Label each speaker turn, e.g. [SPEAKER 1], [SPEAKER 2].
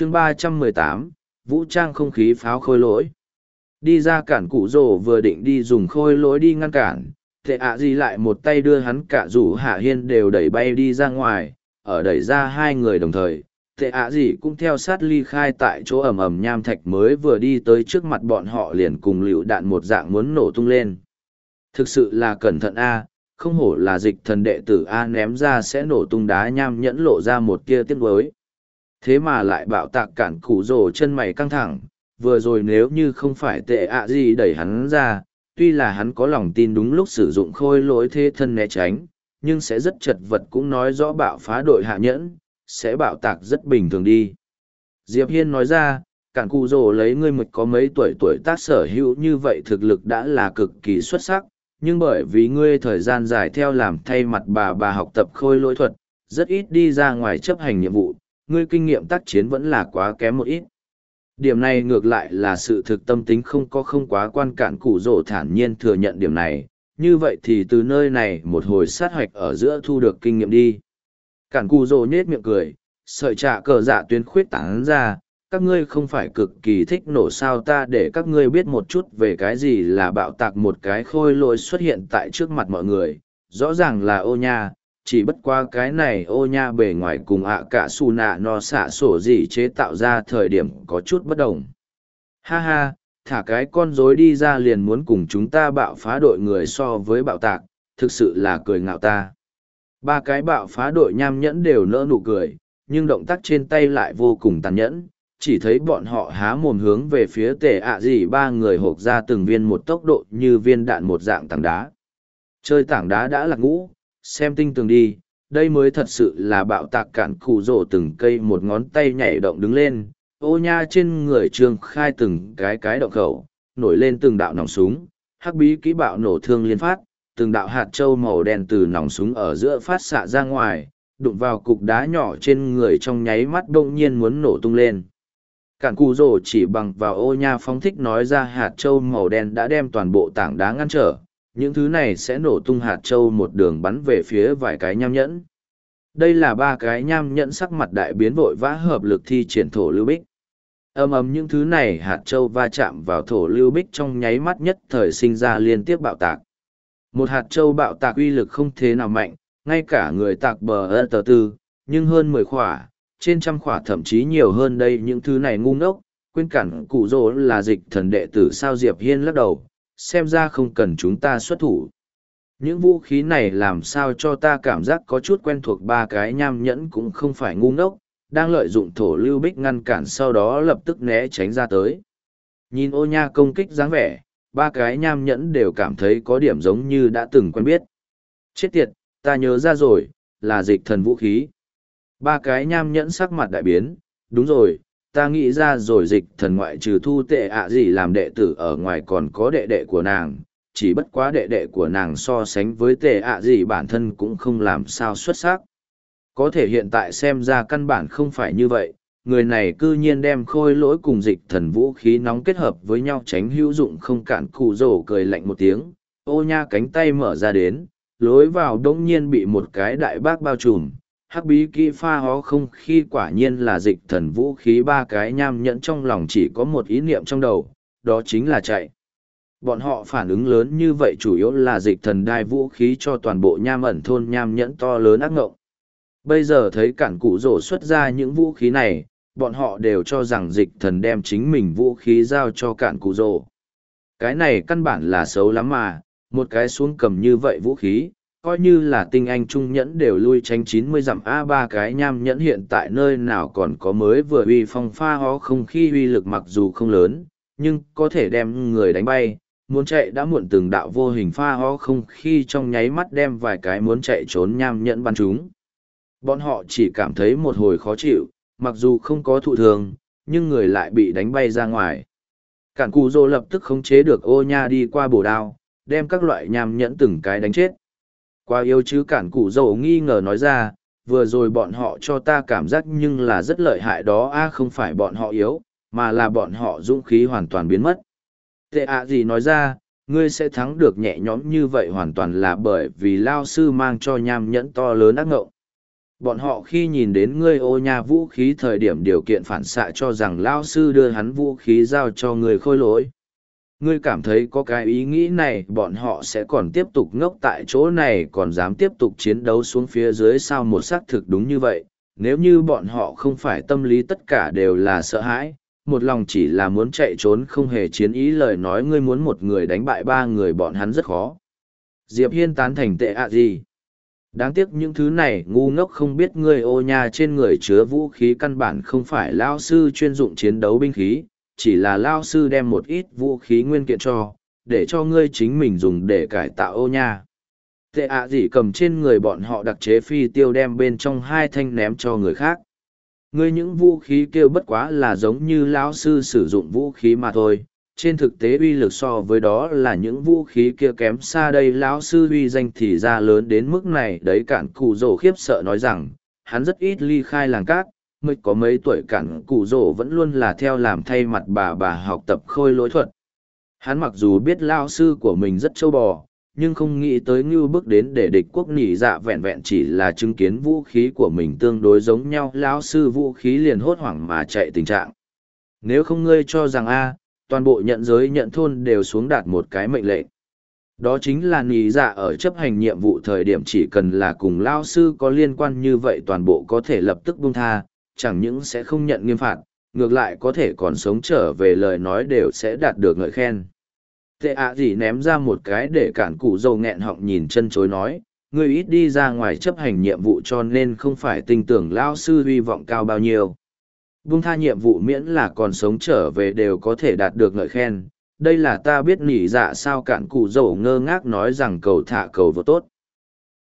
[SPEAKER 1] chương ba trăm mười tám, vũ trang không khí pháo khôi lỗi. Đi ra cản cụ rổ vừa định đi dùng khôi lỗi đi ngăn cản thệ ạ gì lại một tay đưa hắn cả rủ hạ hiên đều đẩy bay đi ra ngoài, ở đẩy ra hai người đồng thời, tệ ạ gì cũng theo sát ly khai tại chỗ ẩm ẩm nham thạch mới vừa đi tới trước mặt bọn họ liền cùng lựu đạn một dạng muốn nổ tung lên. Thực sự là cẩn thận a, không hổ là dịch thần đệ tử a ném ra sẽ nổ tung đá nham nhẫn lộ ra một tia tiếc nuối thế mà lại bạo tạc cản củ rồ chân mày căng thẳng, vừa rồi nếu như không phải tệ ạ gì đẩy hắn ra, tuy là hắn có lòng tin đúng lúc sử dụng khôi lỗi thế thân né tránh, nhưng sẽ rất chật vật cũng nói rõ bạo phá đội hạ nhẫn, sẽ bạo tạc rất bình thường đi. Diệp hiên nói ra, cản cụ rồ lấy ngươi mực có mấy tuổi tuổi tác sở hữu như vậy thực lực đã là cực kỳ xuất sắc, nhưng bởi vì ngươi thời gian dài theo làm thay mặt bà bà học tập khôi lỗi thuật, rất ít đi ra ngoài chấp hành nhiệm vụ ngươi kinh nghiệm tác chiến vẫn là quá kém một ít. Điểm này ngược lại là sự thực tâm tính không có không quá quan cản cụ rổ thản nhiên thừa nhận điểm này. Như vậy thì từ nơi này một hồi sát hoạch ở giữa thu được kinh nghiệm đi. Cản cụ rổ nhết miệng cười, sợi trạ cờ dạ tuyến khuyết tán ra, các ngươi không phải cực kỳ thích nổ sao ta để các ngươi biết một chút về cái gì là bạo tạc một cái khôi lỗi xuất hiện tại trước mặt mọi người. Rõ ràng là ô nha chỉ bất qua cái này ô nha bề ngoài cùng ạ cả xù nạ no xả sổ gì chế tạo ra thời điểm có chút bất đồng. Ha ha, thả cái con rối đi ra liền muốn cùng chúng ta bạo phá đội người so với bạo tạc, thực sự là cười ngạo ta. Ba cái bạo phá đội nham nhẫn đều nỡ nụ cười, nhưng động tác trên tay lại vô cùng tàn nhẫn, chỉ thấy bọn họ há mồm hướng về phía tề ạ gì ba người hộp ra từng viên một tốc độ như viên đạn một dạng tảng đá. Chơi tảng đá đã lạc ngũ xem tinh tường đi, đây mới thật sự là bạo tạc cản cụ rổ từng cây một ngón tay nhảy động đứng lên. Ô nha trên người trương khai từng cái cái động khẩu, nổi lên từng đạo nòng súng. Hắc bí kỹ bạo nổ thương liên phát, từng đạo hạt trâu màu đen từ nòng súng ở giữa phát xạ ra ngoài, đụng vào cục đá nhỏ trên người trong nháy mắt đ ỗ n g nhiên muốn nổ tung lên. Cản cù rổ chỉ bằng vào ô nha phóng thích nói ra hạt trâu màu đen đã đem toàn bộ tảng đá ngăn trở những thứ này sẽ nổ tung hạt trâu một đường bắn về phía vài cái nham nhẫn. Đây là ba cái nham nhẫn sắc mặt đại biến vội vã hợp lực thi triển thổ lưu bích. Âm ầm những thứ này hạt trâu va chạm vào thổ lưu bích trong nháy mắt nhất thời sinh ra liên tiếp bạo tạc. Một hạt trâu bạo tạc uy lực không thế nào mạnh, ngay cả người tạc bờ ơ tờ tư, nhưng hơn mười khỏa, trên trăm khỏa thậm chí nhiều hơn đây những thứ này ngu ngốc, quên cản cụ rỗ là dịch thần đệ tử sao Diệp Hiên lắc đầu, xem ra không cần chúng ta xuất thủ. Những vũ khí này làm sao cho ta cảm giác có chút quen thuộc ba cái nham nhẫn cũng không phải ngu ngốc, đang lợi dụng thổ lưu bích ngăn cản sau đó lập tức né tránh ra tới. Nhìn ô nha công kích dáng vẻ, ba cái nham nhẫn đều cảm thấy có điểm giống như đã từng quen biết. Chết tiệt, ta nhớ ra rồi, là dịch thần vũ khí. Ba cái nham nhẫn sắc mặt đại biến, đúng rồi, ta nghĩ ra rồi dịch thần ngoại trừ thu tệ ạ gì làm đệ tử ở ngoài còn có đệ đệ của nàng, chỉ bất quá đệ đệ của nàng so sánh với tệ ạ gì bản thân cũng không làm sao xuất sắc. Có thể hiện tại xem ra căn bản không phải như vậy, người này c ư nhiên đem khôi lỗi cùng dịch thần vũ khí nóng kết hợp với nhau tránh hữu dụng không cản cụ rổ cười lạnh một tiếng, ô nha cánh tay mở ra đến, lối vào đ ỗ n g nhiên bị một cái đại bác bao trùm hắc bí kỹ pha hó không khi quả nhiên là dịch thần vũ khí ba cái nham nhẫn trong lòng chỉ có một ý niệm trong đầu, đó chính là chạy. Bọn họ phản ứng lớn như vậy chủ yếu là dịch thần đai vũ khí cho toàn bộ nham ẩn thôn nham nhẫn to lớn ác ngộng. Bây giờ thấy cản cụ rổ xuất ra những vũ khí này, bọn họ đều cho rằng dịch thần đem chính mình vũ khí giao cho cản cụ rổ. Cái này căn bản là xấu lắm mà, một cái xuống cầm như vậy vũ khí, coi như là tinh anh trung nhẫn đều lui tránh chín mươi dặm a ba cái nham nhẫn hiện tại nơi nào còn có mới vừa uy phong pha ho không khi uy lực mặc dù không lớn, nhưng có thể đem người đánh bay. Muốn chạy đã muộn từng đạo vô hình pha ho không khi trong nháy mắt đem vài cái muốn chạy trốn nham nhẫn bắn chúng. Bọn họ chỉ cảm thấy một hồi khó chịu, mặc dù không có thụ thường, nhưng người lại bị đánh bay ra ngoài. Cản cù dô lập tức khống chế được ô nha đi qua bổ đao, đem các loại nham nhẫn từng cái đánh chết. Quá yêu chứ cản cụ dầu nghi ngờ nói ra, vừa rồi bọn họ cho ta cảm giác nhưng là rất lợi hại đó a không phải bọn họ yếu, mà là bọn họ dũng khí hoàn toàn biến mất. Tệ ạ gì nói ra, ngươi sẽ thắng được nhẹ nhõm như vậy hoàn toàn là bởi vì lao sư mang cho nham nhẫn to lớn ác ngộng. bọn họ khi nhìn đến ngươi ô nhà vũ khí thời điểm điều kiện phản xạ cho rằng lao sư đưa hắn vũ khí giao cho người khôi lỗi ngươi cảm thấy có cái ý nghĩ này, bọn họ sẽ còn tiếp tục ngốc tại chỗ này, còn dám tiếp tục chiến đấu xuống phía dưới sao một xác thực đúng như vậy? Nếu như bọn họ không phải tâm lý tất cả đều là sợ hãi, một lòng chỉ là muốn chạy trốn không hề chiến ý lời nói ngươi muốn một người đánh bại ba người bọn hắn rất khó. Diệp hiên tán thành tệ ạ gì? Đáng tiếc những thứ này, ngu ngốc không biết ngươi ô nha trên người chứa vũ khí căn bản không phải lao sư chuyên dụng chiến đấu binh khí chỉ là lao sư đem một ít vũ khí nguyên kiện cho, để cho ngươi chính mình dùng để cải tạo ô nha. Tệ ạ gì cầm trên người bọn họ đặc chế phi tiêu đem bên trong hai thanh ném cho người khác. Ngươi những vũ khí kêu bất quá là giống như lão sư sử dụng vũ khí mà thôi, trên thực tế uy lực so với đó là những vũ khí kia kém xa đây. Lão sư uy danh thì ra lớn đến mức này, đấy cản cụ rổ khiếp sợ nói rằng, hắn rất ít ly khai làng cát mới có mấy tuổi cản cụ rổ vẫn luôn là theo làm thay mặt bà bà học tập khôi lỗi thuật. Hắn mặc dù biết lao sư của mình rất châu bò, nhưng không nghĩ tới ngưu bước đến để địch quốc nỉ dạ vẹn vẹn chỉ là chứng kiến vũ khí của mình tương đối giống nhau lão sư vũ khí liền hốt hoảng mà chạy tình trạng. Nếu không ngươi cho rằng a, toàn bộ nhận giới nhận thôn đều xuống đạt một cái mệnh lệnh. Đó chính là nỉ dạ ở chấp hành nhiệm vụ thời điểm chỉ cần là cùng lao sư có liên quan như vậy toàn bộ có thể lập tức buông tha chẳng những sẽ không nhận nghiêm phạt, ngược lại có thể còn sống trở về lời nói đều sẽ đạt được ngợi khen. Tệ ạ gì ném ra một cái để cản cụ dầu nghẹn họng nhìn chân chối nói, ngươi ít đi ra ngoài chấp hành nhiệm vụ cho nên không phải tin tưởng lao sư hy vọng cao bao nhiêu. Buông tha nhiệm vụ miễn là còn sống trở về đều có thể đạt được ngợi khen. Đây là ta biết nỉ dạ sao cản cụ dầu ngơ ngác nói rằng cầu thả cầu vô tốt.